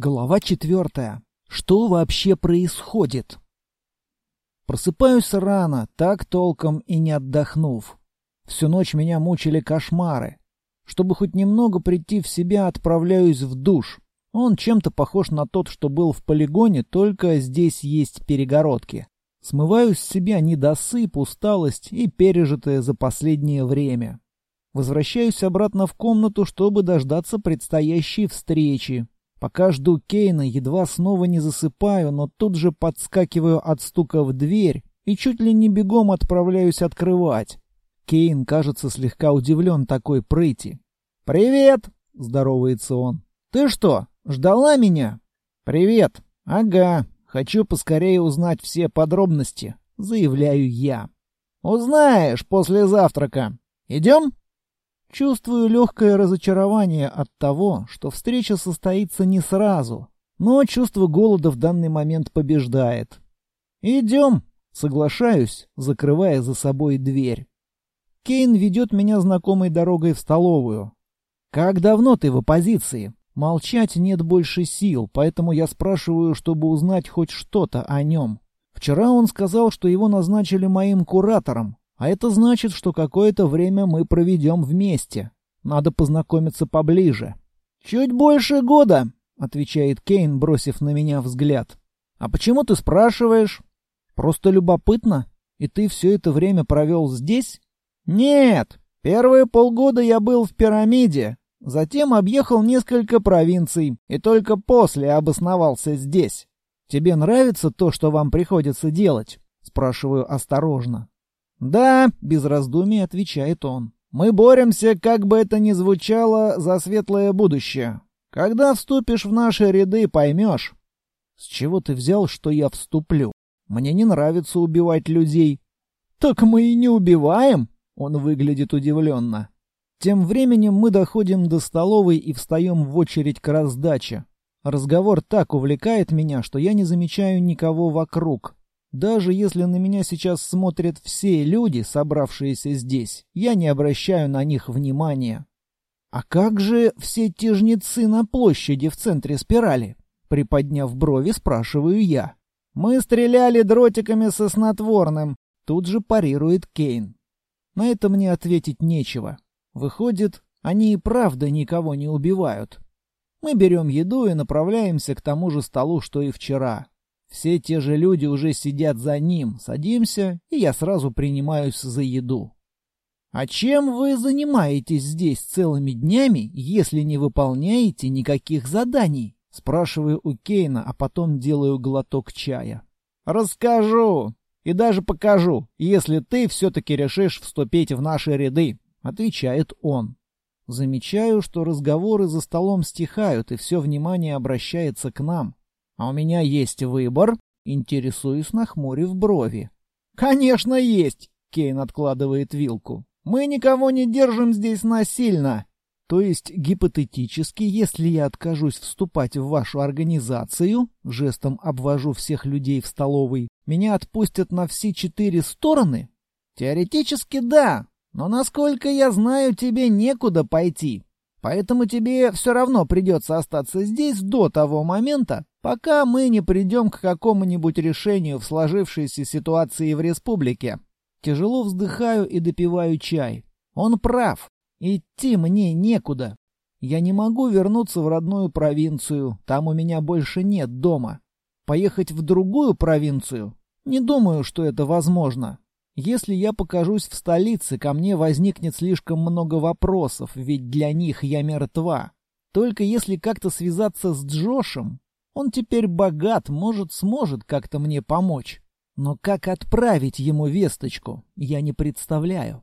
Глава четвертая. Что вообще происходит? Просыпаюсь рано, так толком и не отдохнув. Всю ночь меня мучили кошмары. Чтобы хоть немного прийти в себя, отправляюсь в душ. Он чем-то похож на тот, что был в полигоне, только здесь есть перегородки. Смываю с себя недосып, усталость и пережитое за последнее время. Возвращаюсь обратно в комнату, чтобы дождаться предстоящей встречи, Пока жду Кейна, едва снова не засыпаю, но тут же подскакиваю от стука в дверь и чуть ли не бегом отправляюсь открывать. Кейн кажется слегка удивлен такой прыти. «Привет!» — здоровается он. «Ты что, ждала меня?» «Привет! Ага, хочу поскорее узнать все подробности», — заявляю я. «Узнаешь после завтрака. Идем?» Чувствую легкое разочарование от того, что встреча состоится не сразу, но чувство голода в данный момент побеждает. «Идем», — соглашаюсь, закрывая за собой дверь. Кейн ведет меня знакомой дорогой в столовую. «Как давно ты в оппозиции?» Молчать нет больше сил, поэтому я спрашиваю, чтобы узнать хоть что-то о нем. Вчера он сказал, что его назначили моим куратором, а это значит, что какое-то время мы проведем вместе. Надо познакомиться поближе. «Чуть больше года», — отвечает Кейн, бросив на меня взгляд. «А почему ты спрашиваешь?» «Просто любопытно. И ты все это время провел здесь?» «Нет. Первые полгода я был в пирамиде. Затем объехал несколько провинций и только после обосновался здесь. Тебе нравится то, что вам приходится делать?» Спрашиваю осторожно. «Да», — без раздумий отвечает он. «Мы боремся, как бы это ни звучало, за светлое будущее. Когда вступишь в наши ряды, поймешь». «С чего ты взял, что я вступлю? Мне не нравится убивать людей». «Так мы и не убиваем», — он выглядит удивленно. Тем временем мы доходим до столовой и встаем в очередь к раздаче. Разговор так увлекает меня, что я не замечаю никого вокруг. Даже если на меня сейчас смотрят все люди, собравшиеся здесь, я не обращаю на них внимания. А как же все те на площади в центре спирали? Приподняв брови, спрашиваю я. Мы стреляли дротиками со снотворным. Тут же парирует Кейн. На это мне ответить нечего. Выходит, они и правда никого не убивают. Мы берем еду и направляемся к тому же столу, что и вчера. Все те же люди уже сидят за ним. Садимся, и я сразу принимаюсь за еду. «А чем вы занимаетесь здесь целыми днями, если не выполняете никаких заданий?» Спрашиваю у Кейна, а потом делаю глоток чая. «Расскажу и даже покажу, если ты все-таки решишь вступить в наши ряды», — отвечает он. Замечаю, что разговоры за столом стихают, и все внимание обращается к нам. А у меня есть выбор, интересуюсь, нахмурив брови. Конечно, есть, Кейн откладывает вилку. Мы никого не держим здесь насильно. То есть, гипотетически, если я откажусь вступать в вашу организацию, жестом обвожу всех людей в столовой, меня отпустят на все четыре стороны? Теоретически да, но насколько я знаю, тебе некуда пойти. Поэтому тебе все равно придется остаться здесь до того момента, пока мы не придем к какому-нибудь решению в сложившейся ситуации в республике. Тяжело вздыхаю и допиваю чай. Он прав. Идти мне некуда. Я не могу вернуться в родную провинцию, там у меня больше нет дома. Поехать в другую провинцию? Не думаю, что это возможно. Если я покажусь в столице, ко мне возникнет слишком много вопросов, ведь для них я мертва. Только если как-то связаться с Джошем, он теперь богат, может, сможет как-то мне помочь. Но как отправить ему весточку, я не представляю.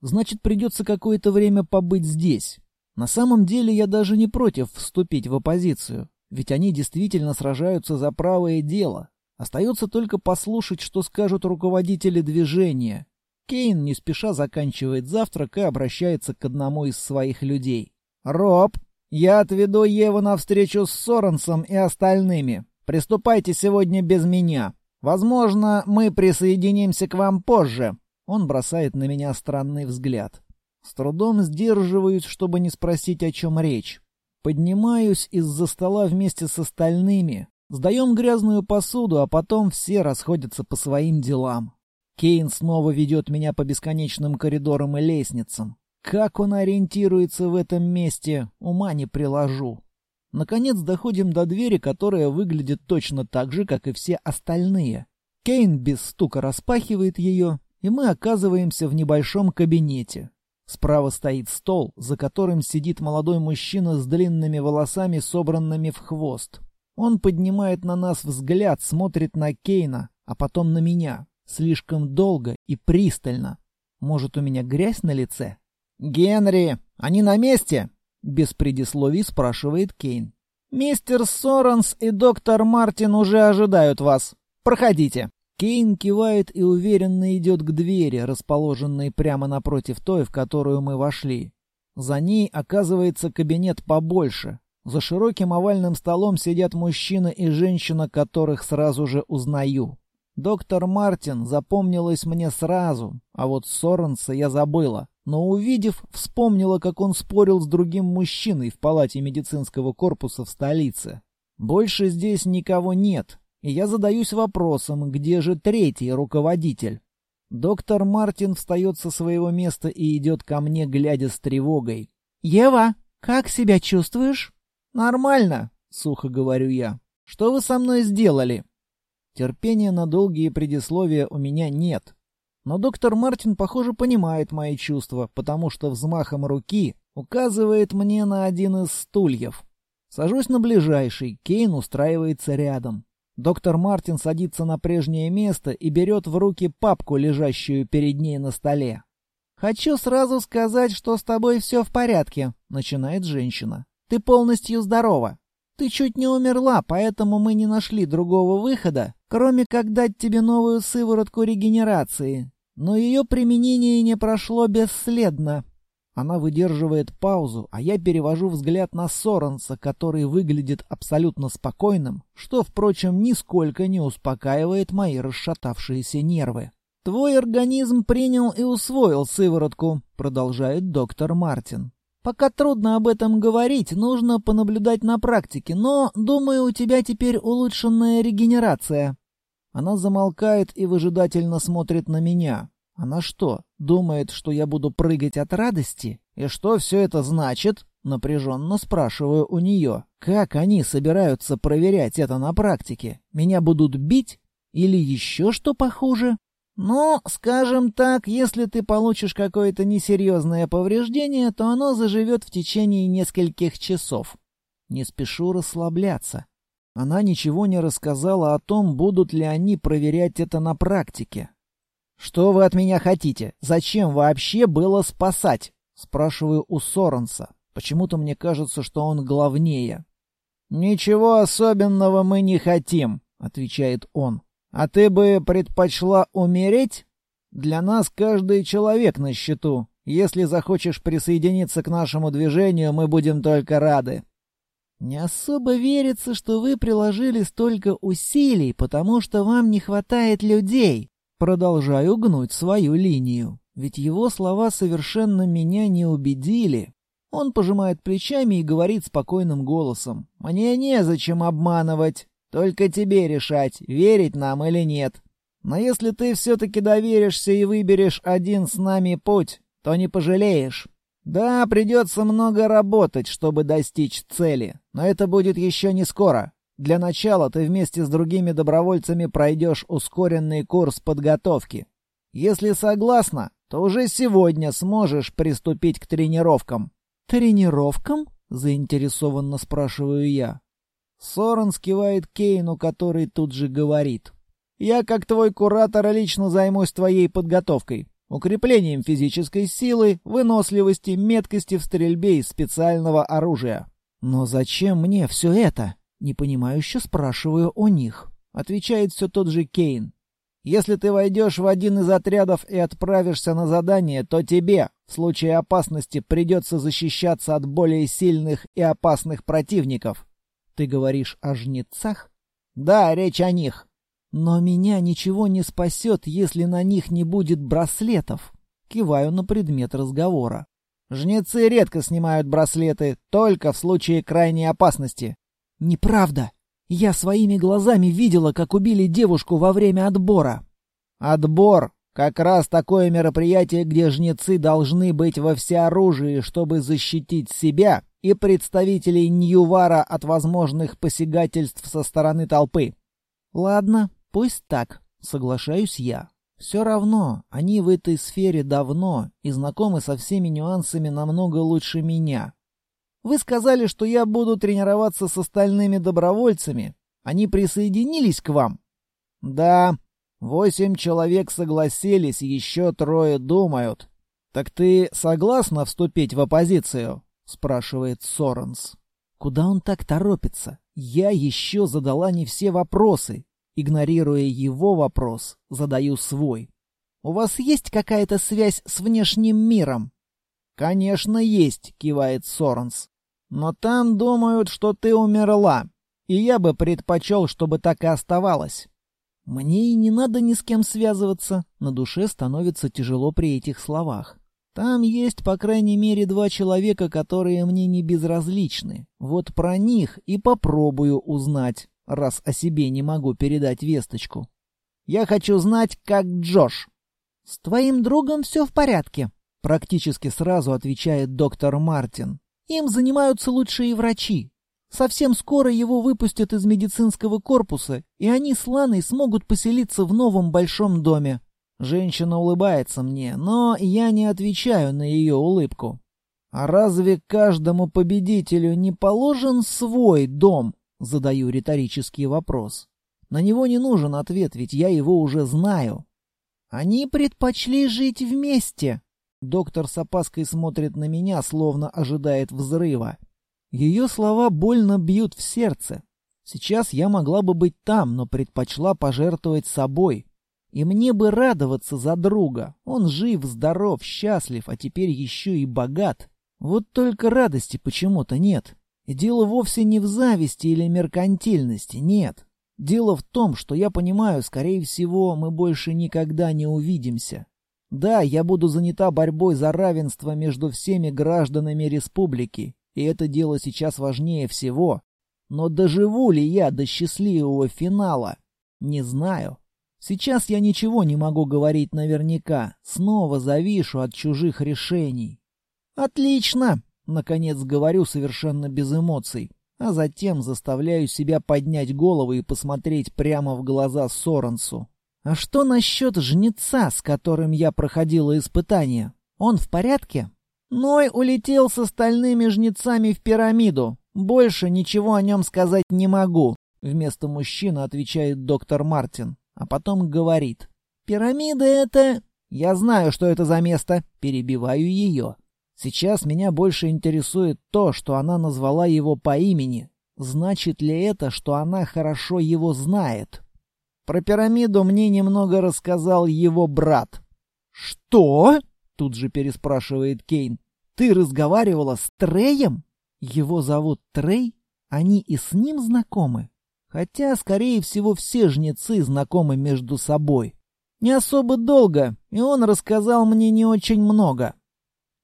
Значит, придется какое-то время побыть здесь. На самом деле я даже не против вступить в оппозицию, ведь они действительно сражаются за правое дело. Остается только послушать, что скажут руководители движения. Кейн не спеша заканчивает завтрак и обращается к одному из своих людей. «Роб, я отведу Еву на встречу с Соренсом и остальными. Приступайте сегодня без меня. Возможно, мы присоединимся к вам позже. Он бросает на меня странный взгляд. С трудом сдерживаюсь, чтобы не спросить, о чем речь. Поднимаюсь из-за стола вместе с остальными. Сдаем грязную посуду, а потом все расходятся по своим делам. Кейн снова ведет меня по бесконечным коридорам и лестницам. Как он ориентируется в этом месте, ума не приложу. Наконец доходим до двери, которая выглядит точно так же, как и все остальные. Кейн без стука распахивает ее, и мы оказываемся в небольшом кабинете. Справа стоит стол, за которым сидит молодой мужчина с длинными волосами, собранными в хвост. Он поднимает на нас взгляд, смотрит на Кейна, а потом на меня. Слишком долго и пристально. Может, у меня грязь на лице? «Генри, они на месте?» Без предисловий спрашивает Кейн. «Мистер Соренс и доктор Мартин уже ожидают вас. Проходите». Кейн кивает и уверенно идет к двери, расположенной прямо напротив той, в которую мы вошли. За ней оказывается кабинет побольше. За широким овальным столом сидят мужчина и женщина, которых сразу же узнаю. Доктор Мартин запомнилась мне сразу, а вот Соренса я забыла. Но увидев, вспомнила, как он спорил с другим мужчиной в палате медицинского корпуса в столице. Больше здесь никого нет, и я задаюсь вопросом, где же третий руководитель? Доктор Мартин встает со своего места и идет ко мне, глядя с тревогой. «Ева, как себя чувствуешь?» «Нормально», — сухо говорю я. «Что вы со мной сделали?» Терпения на долгие предисловия у меня нет. Но доктор Мартин, похоже, понимает мои чувства, потому что взмахом руки указывает мне на один из стульев. Сажусь на ближайший, Кейн устраивается рядом. Доктор Мартин садится на прежнее место и берет в руки папку, лежащую перед ней на столе. «Хочу сразу сказать, что с тобой все в порядке», — начинает женщина. «Ты полностью здорова. Ты чуть не умерла, поэтому мы не нашли другого выхода, кроме как дать тебе новую сыворотку регенерации. Но ее применение не прошло бесследно. Она выдерживает паузу, а я перевожу взгляд на Соренса, который выглядит абсолютно спокойным, что, впрочем, нисколько не успокаивает мои расшатавшиеся нервы. «Твой организм принял и усвоил сыворотку», — продолжает доктор Мартин. «Пока трудно об этом говорить, нужно понаблюдать на практике, но, думаю, у тебя теперь улучшенная регенерация». Она замолкает и выжидательно смотрит на меня. Она что, думает, что я буду прыгать от радости? И что все это значит? Напряженно спрашиваю у нее. Как они собираются проверять это на практике? Меня будут бить? Или еще что похуже? Ну, скажем так, если ты получишь какое-то несерьезное повреждение, то оно заживет в течение нескольких часов. Не спешу расслабляться. Она ничего не рассказала о том, будут ли они проверять это на практике. «Что вы от меня хотите? Зачем вообще было спасать?» Спрашиваю у Соренса. Почему-то мне кажется, что он главнее. «Ничего особенного мы не хотим», — отвечает он. «А ты бы предпочла умереть? Для нас каждый человек на счету. Если захочешь присоединиться к нашему движению, мы будем только рады». «Не особо верится, что вы приложили столько усилий, потому что вам не хватает людей», Продолжаю гнуть свою линию, ведь его слова совершенно меня не убедили. Он пожимает плечами и говорит спокойным голосом. «Мне незачем обманывать. Только тебе решать, верить нам или нет. Но если ты все-таки доверишься и выберешь один с нами путь, то не пожалеешь. Да, придется много работать, чтобы достичь цели, но это будет еще не скоро. Для начала ты вместе с другими добровольцами пройдешь ускоренный курс подготовки. Если согласна, то уже сегодня сможешь приступить к тренировкам». «Тренировкам?» — заинтересованно спрашиваю я. Сорен скивает Кейну, который тут же говорит. «Я, как твой куратор, лично займусь твоей подготовкой, укреплением физической силы, выносливости, меткости в стрельбе из специального оружия». «Но зачем мне все это?» Непонимающе спрашиваю у них. Отвечает все тот же Кейн. Если ты войдешь в один из отрядов и отправишься на задание, то тебе, в случае опасности, придется защищаться от более сильных и опасных противников. Ты говоришь о жнецах? Да, речь о них. Но меня ничего не спасет, если на них не будет браслетов. Киваю на предмет разговора. Жнецы редко снимают браслеты, только в случае крайней опасности. Неправда. Я своими глазами видела, как убили девушку во время отбора. Отбор как раз такое мероприятие, где жнецы должны быть во всеоружии, чтобы защитить себя и представителей Ньювара от возможных посягательств со стороны толпы. Ладно, пусть так, соглашаюсь я. Все равно, они в этой сфере давно и знакомы со всеми нюансами намного лучше меня. Вы сказали, что я буду тренироваться с остальными добровольцами. Они присоединились к вам? Да. Восемь человек согласились, еще трое думают. Так ты согласна вступить в оппозицию? спрашивает Соренс. Куда он так торопится? Я еще задала не все вопросы. Игнорируя его вопрос, задаю свой. «У вас есть какая-то связь с внешним миром?» «Конечно есть», — кивает Соренс. «Но там думают, что ты умерла, и я бы предпочел, чтобы так и оставалось». Мне и не надо ни с кем связываться, на душе становится тяжело при этих словах. Там есть, по крайней мере, два человека, которые мне не безразличны. Вот про них и попробую узнать раз о себе не могу передать весточку. Я хочу знать, как Джош. С твоим другом все в порядке, практически сразу отвечает доктор Мартин. Им занимаются лучшие врачи. Совсем скоро его выпустят из медицинского корпуса, и они с Ланой смогут поселиться в новом большом доме. Женщина улыбается мне, но я не отвечаю на ее улыбку. А разве каждому победителю не положен свой дом? Задаю риторический вопрос. На него не нужен ответ, ведь я его уже знаю. Они предпочли жить вместе. Доктор с опаской смотрит на меня, словно ожидает взрыва. Ее слова больно бьют в сердце. Сейчас я могла бы быть там, но предпочла пожертвовать собой. И мне бы радоваться за друга. Он жив, здоров, счастлив, а теперь еще и богат. Вот только радости почему-то нет. И дело вовсе не в зависти или меркантильности, нет. Дело в том, что я понимаю, скорее всего, мы больше никогда не увидимся. Да, я буду занята борьбой за равенство между всеми гражданами республики, и это дело сейчас важнее всего. Но доживу ли я до счастливого финала? Не знаю. Сейчас я ничего не могу говорить наверняка, снова завишу от чужих решений. Отлично, Наконец говорю совершенно без эмоций, а затем заставляю себя поднять голову и посмотреть прямо в глаза Соренсу. А что насчет жнеца, с которым я проходила испытание? Он в порядке? Ной улетел с остальными жнецами в пирамиду. Больше ничего о нем сказать не могу. Вместо мужчины отвечает доктор Мартин, а потом говорит. «Пирамида — это...» «Я знаю, что это за место». Перебиваю ее. Сейчас меня больше интересует то, что она назвала его по имени. Значит ли это, что она хорошо его знает? Про пирамиду мне немного рассказал его брат. «Что?» — тут же переспрашивает Кейн. «Ты разговаривала с Треем? Его зовут Трей? Они и с ним знакомы? Хотя, скорее всего, все жнецы знакомы между собой. Не особо долго, и он рассказал мне не очень много.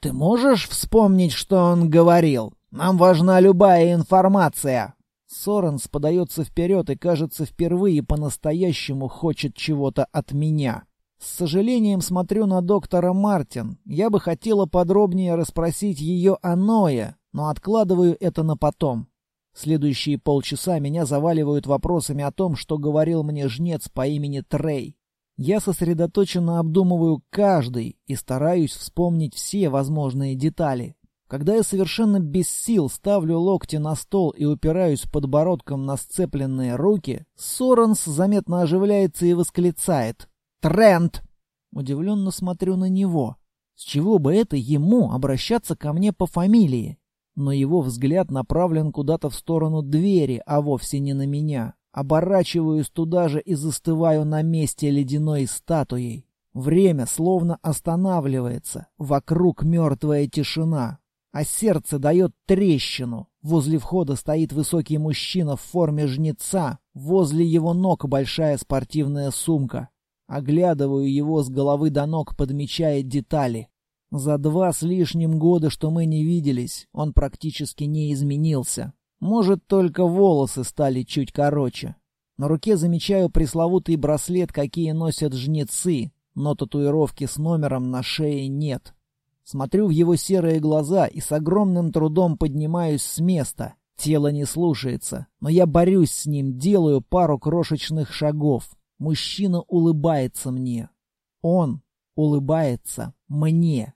«Ты можешь вспомнить, что он говорил? Нам важна любая информация!» Соренс подается вперед и, кажется, впервые по-настоящему хочет чего-то от меня. С сожалением смотрю на доктора Мартин. Я бы хотела подробнее расспросить ее о Ное, но откладываю это на потом. Следующие полчаса меня заваливают вопросами о том, что говорил мне жнец по имени Трей. Я сосредоточенно обдумываю каждый и стараюсь вспомнить все возможные детали. Когда я совершенно без сил ставлю локти на стол и упираюсь подбородком на сцепленные руки, Соренс заметно оживляется и восклицает «Тренд!». Удивленно смотрю на него. С чего бы это ему обращаться ко мне по фамилии? Но его взгляд направлен куда-то в сторону двери, а вовсе не на меня. Оборачиваюсь туда же и застываю на месте ледяной статуей. Время словно останавливается, вокруг мертвая тишина, а сердце дает трещину. Возле входа стоит высокий мужчина в форме жнеца, возле его ног большая спортивная сумка. Оглядываю его с головы до ног, подмечая детали. За два с лишним года, что мы не виделись, он практически не изменился. Может, только волосы стали чуть короче. На руке замечаю пресловутый браслет, какие носят жнецы, но татуировки с номером на шее нет. Смотрю в его серые глаза и с огромным трудом поднимаюсь с места. Тело не слушается, но я борюсь с ним, делаю пару крошечных шагов. Мужчина улыбается мне. Он улыбается мне.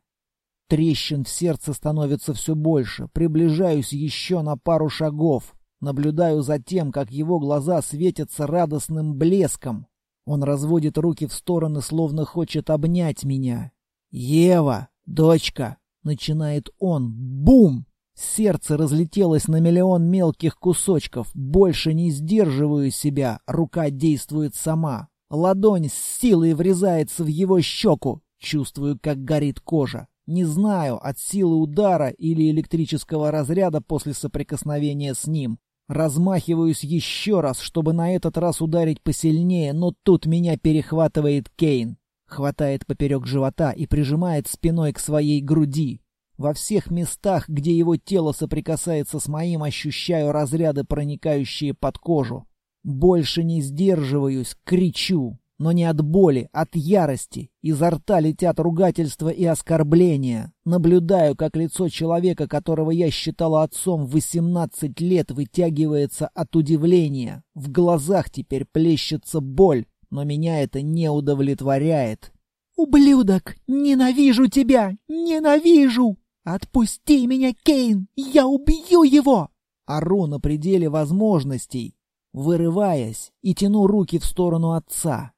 Трещин в сердце становится все больше. Приближаюсь еще на пару шагов. Наблюдаю за тем, как его глаза светятся радостным блеском. Он разводит руки в стороны, словно хочет обнять меня. «Ева, дочка!» — начинает он. «Бум!» Сердце разлетелось на миллион мелких кусочков. Больше не сдерживаю себя. Рука действует сама. Ладонь с силой врезается в его щеку. Чувствую, как горит кожа. Не знаю, от силы удара или электрического разряда после соприкосновения с ним. Размахиваюсь еще раз, чтобы на этот раз ударить посильнее, но тут меня перехватывает Кейн. Хватает поперек живота и прижимает спиной к своей груди. Во всех местах, где его тело соприкасается с моим, ощущаю разряды, проникающие под кожу. Больше не сдерживаюсь, кричу но не от боли, от ярости. Изо рта летят ругательства и оскорбления. Наблюдаю, как лицо человека, которого я считала отцом в 18 лет, вытягивается от удивления. В глазах теперь плещется боль, но меня это не удовлетворяет. «Ублюдок! Ненавижу тебя! Ненавижу! Отпусти меня, Кейн! Я убью его!» Ору на пределе возможностей, вырываясь и тяну руки в сторону отца.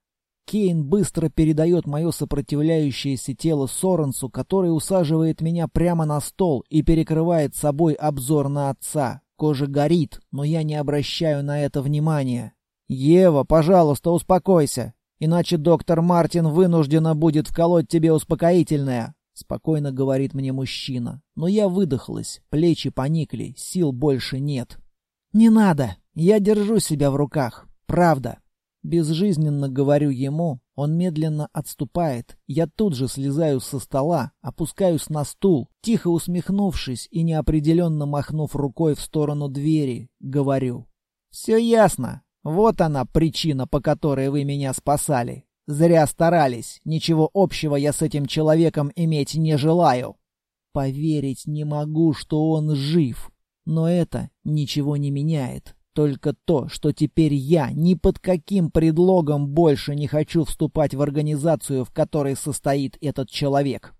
Кейн быстро передает мое сопротивляющееся тело Соренсу, который усаживает меня прямо на стол и перекрывает собой обзор на отца. Кожа горит, но я не обращаю на это внимания. «Ева, пожалуйста, успокойся, иначе доктор Мартин вынуждена будет вколоть тебе успокоительное», — спокойно говорит мне мужчина. Но я выдохлась, плечи поникли, сил больше нет. «Не надо, я держу себя в руках, правда». Безжизненно говорю ему, он медленно отступает. Я тут же слезаю со стола, опускаюсь на стул, тихо усмехнувшись и неопределенно махнув рукой в сторону двери, говорю. «Все ясно. Вот она причина, по которой вы меня спасали. Зря старались. Ничего общего я с этим человеком иметь не желаю». Поверить не могу, что он жив. Но это ничего не меняет. Только то, что теперь я ни под каким предлогом больше не хочу вступать в организацию, в которой состоит этот человек.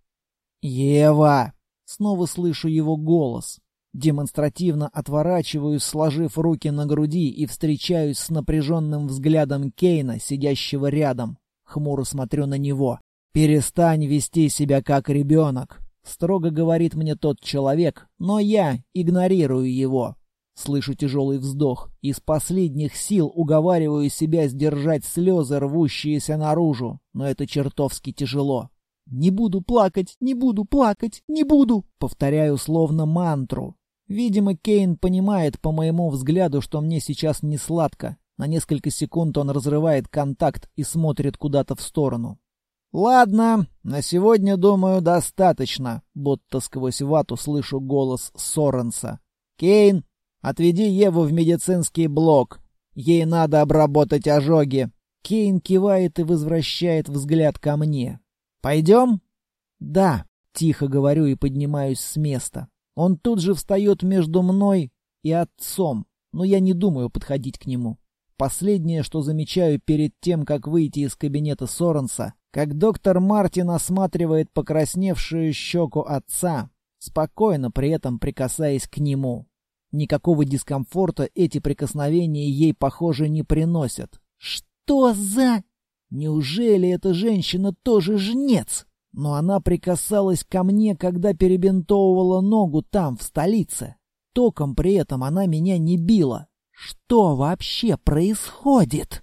«Ева!» Снова слышу его голос. Демонстративно отворачиваюсь, сложив руки на груди и встречаюсь с напряженным взглядом Кейна, сидящего рядом. Хмуро смотрю на него. «Перестань вести себя как ребенок», — строго говорит мне тот человек, но я игнорирую его. Слышу тяжелый вздох. Из последних сил уговариваю себя сдержать слезы, рвущиеся наружу. Но это чертовски тяжело. «Не буду плакать, не буду плакать, не буду!» Повторяю словно мантру. Видимо, Кейн понимает по моему взгляду, что мне сейчас не сладко. На несколько секунд он разрывает контакт и смотрит куда-то в сторону. «Ладно, на сегодня, думаю, достаточно», будто сквозь вату слышу голос Соренса. «Кейн, Отведи Еву в медицинский блок. Ей надо обработать ожоги. Кейн кивает и возвращает взгляд ко мне. Пойдем? Да, тихо говорю и поднимаюсь с места. Он тут же встает между мной и отцом, но я не думаю подходить к нему. Последнее, что замечаю перед тем, как выйти из кабинета Соренса, как доктор Мартин осматривает покрасневшую щеку отца, спокойно при этом прикасаясь к нему. Никакого дискомфорта эти прикосновения ей, похоже, не приносят. Что за... Неужели эта женщина тоже жнец? Но она прикасалась ко мне, когда перебинтовывала ногу там, в столице. Током при этом она меня не била. Что вообще происходит?